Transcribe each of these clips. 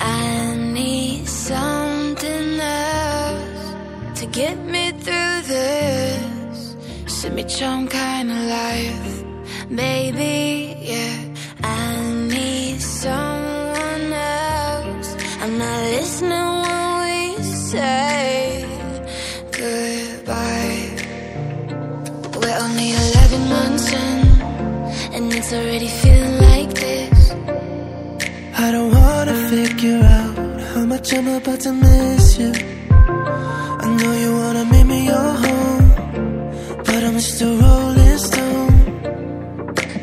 I need something else to get me through this. Semi-chum kind of life, baby, yeah I need someone else. I'm not listening when we say goodbye. We're only 11 months in And it's already feeling like this. I don't want figure out how much I'm about to miss you. I know you wanna make me your home, but I'm just a rolling stone.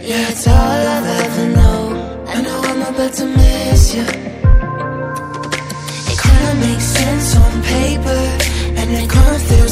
Yeah, it's all I've ever known I know I'm about to miss you It kinda makes sense on paper, and it kinda feels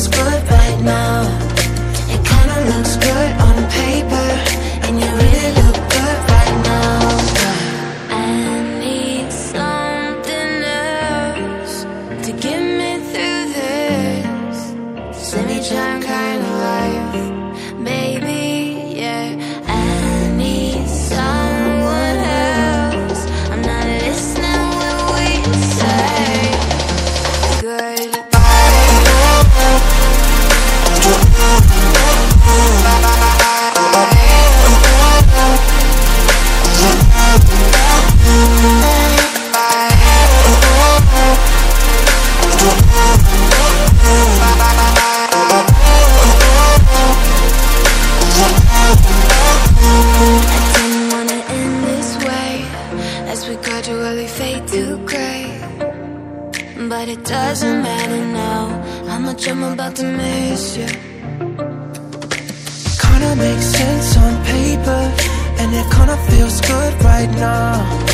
doesn't matter now How much I'm about to miss you Kinda makes sense on paper, and it kinda feels good right now.